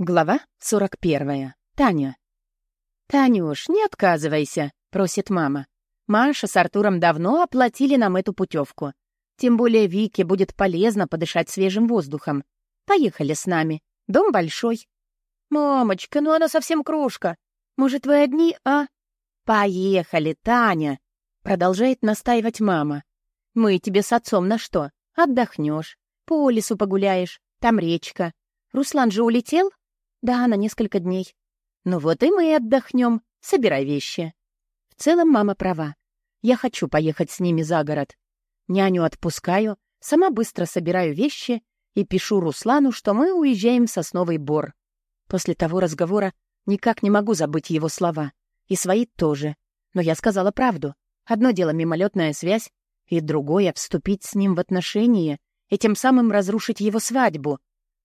Глава 41. Таня. «Танюш, не отказывайся», — просит мама. «Маша с Артуром давно оплатили нам эту путевку. Тем более Вике будет полезно подышать свежим воздухом. Поехали с нами. Дом большой». «Мамочка, ну она совсем крошка. Может, вы одни, а?» «Поехали, Таня», — продолжает настаивать мама. «Мы тебе с отцом на что? Отдохнешь, по лесу погуляешь, там речка. Руслан же улетел?» Да, на несколько дней. Ну вот и мы отдохнем. Собирай вещи. В целом мама права. Я хочу поехать с ними за город. Няню отпускаю, сама быстро собираю вещи и пишу Руслану, что мы уезжаем в Сосновый Бор. После того разговора никак не могу забыть его слова. И свои тоже. Но я сказала правду. Одно дело мимолетная связь, и другое — вступить с ним в отношения и тем самым разрушить его свадьбу.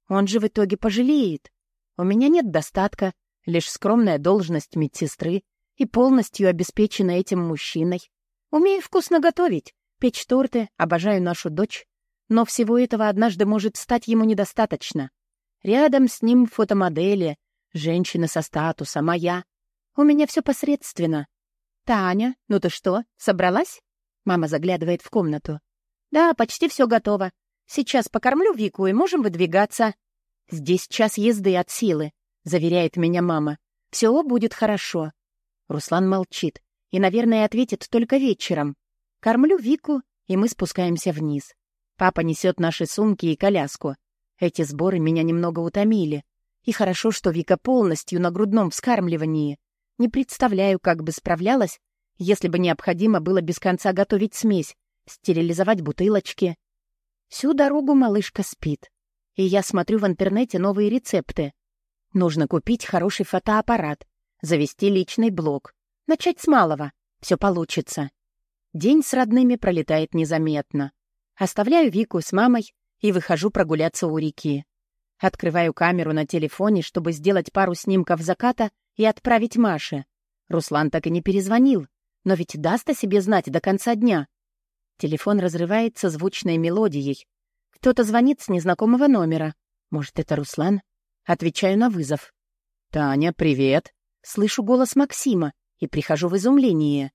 Он же в итоге пожалеет. У меня нет достатка, лишь скромная должность медсестры и полностью обеспечена этим мужчиной. Умею вкусно готовить, печь торты, обожаю нашу дочь. Но всего этого однажды может стать ему недостаточно. Рядом с ним фотомодели, женщины со статуса, моя. У меня все посредственно. «Таня, ну ты что, собралась?» Мама заглядывает в комнату. «Да, почти все готово. Сейчас покормлю Вику и можем выдвигаться». «Здесь час езды от силы», — заверяет меня мама. «Все будет хорошо». Руслан молчит и, наверное, ответит только вечером. Кормлю Вику, и мы спускаемся вниз. Папа несет наши сумки и коляску. Эти сборы меня немного утомили. И хорошо, что Вика полностью на грудном вскармливании. Не представляю, как бы справлялась, если бы необходимо было без конца готовить смесь, стерилизовать бутылочки. Всю дорогу малышка спит и я смотрю в интернете новые рецепты. Нужно купить хороший фотоаппарат, завести личный блог, начать с малого. Все получится. День с родными пролетает незаметно. Оставляю Вику с мамой и выхожу прогуляться у реки. Открываю камеру на телефоне, чтобы сделать пару снимков заката и отправить Маше. Руслан так и не перезвонил, но ведь даст о себе знать до конца дня. Телефон разрывается звучной мелодией, кто-то звонит с незнакомого номера. Может, это Руслан? Отвечаю на вызов. «Таня, привет!» Слышу голос Максима и прихожу в изумление.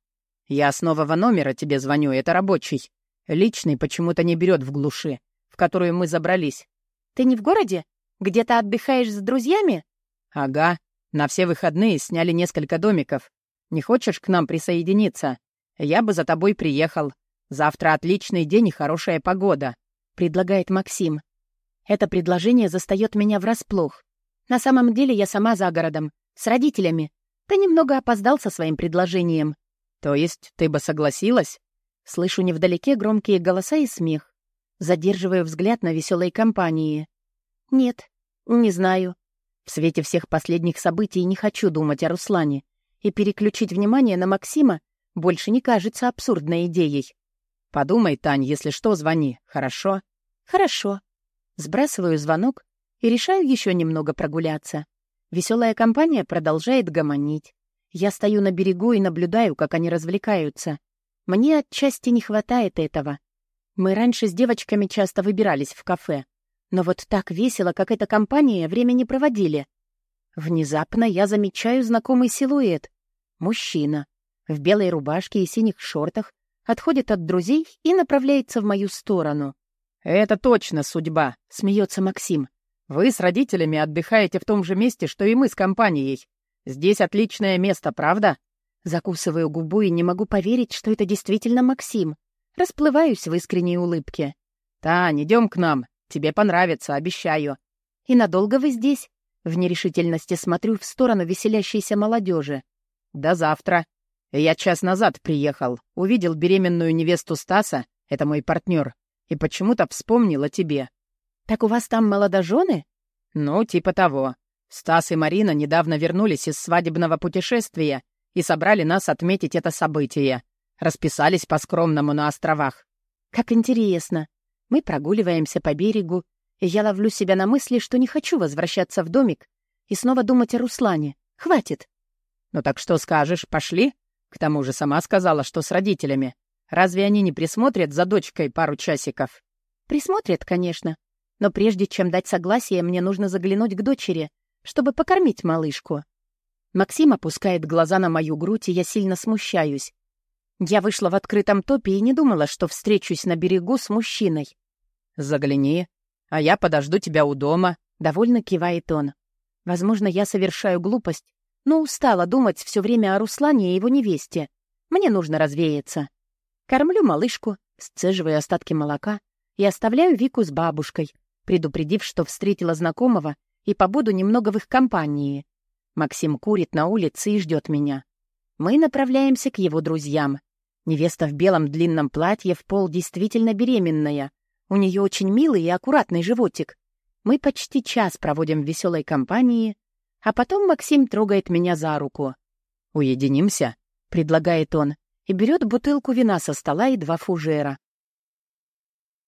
«Я с нового номера тебе звоню, это рабочий. Личный почему-то не берет в глуши, в которую мы забрались». «Ты не в городе? Где-то отдыхаешь с друзьями?» «Ага. На все выходные сняли несколько домиков. Не хочешь к нам присоединиться? Я бы за тобой приехал. Завтра отличный день и хорошая погода предлагает Максим. Это предложение застаёт меня врасплох. На самом деле я сама за городом, с родителями. Ты немного опоздал со своим предложением. То есть ты бы согласилась? Слышу невдалеке громкие голоса и смех. Задерживаю взгляд на веселой компании. Нет, не знаю. В свете всех последних событий не хочу думать о Руслане. И переключить внимание на Максима больше не кажется абсурдной идеей. «Подумай, Тань, если что, звони, хорошо?» «Хорошо». Сбрасываю звонок и решаю еще немного прогуляться. Веселая компания продолжает гомонить. Я стою на берегу и наблюдаю, как они развлекаются. Мне отчасти не хватает этого. Мы раньше с девочками часто выбирались в кафе. Но вот так весело, как эта компания, время не проводили. Внезапно я замечаю знакомый силуэт. Мужчина. В белой рубашке и синих шортах отходит от друзей и направляется в мою сторону. «Это точно судьба», — смеется Максим. «Вы с родителями отдыхаете в том же месте, что и мы с компанией. Здесь отличное место, правда?» Закусываю губу и не могу поверить, что это действительно Максим. Расплываюсь в искренней улыбке. «Тань, идем к нам. Тебе понравится, обещаю». «И надолго вы здесь?» В нерешительности смотрю в сторону веселящейся молодежи. «До завтра. Я час назад приехал. Увидел беременную невесту Стаса, это мой партнер, и почему-то вспомнил о тебе». «Так у вас там молодожены?» «Ну, типа того. Стас и Марина недавно вернулись из свадебного путешествия и собрали нас отметить это событие. Расписались по-скромному на островах». «Как интересно. Мы прогуливаемся по берегу, и я ловлю себя на мысли, что не хочу возвращаться в домик и снова думать о Руслане. Хватит». «Ну так что скажешь, пошли?» К тому же сама сказала, что с родителями. Разве они не присмотрят за дочкой пару часиков? Присмотрят, конечно. Но прежде чем дать согласие, мне нужно заглянуть к дочери. чтобы покормить малышку. Максим опускает глаза на мою грудь, и я сильно смущаюсь. Я вышла в открытом топе и не думала, что встречусь на берегу с мужчиной. «Загляни, а я подожду тебя у дома», — довольно кивает он. Возможно, я совершаю глупость, но устала думать все время о Руслане и его невесте. Мне нужно развеяться. Кормлю малышку, сцеживаю остатки молока и оставляю Вику с бабушкой, предупредив, что встретила знакомого и побуду немного в их компании. Максим курит на улице и ждет меня. Мы направляемся к его друзьям. Невеста в белом длинном платье в пол действительно беременная. У нее очень милый и аккуратный животик. Мы почти час проводим в веселой компании, а потом Максим трогает меня за руку. «Уединимся?» — предлагает он, и берет бутылку вина со стола и два фужера.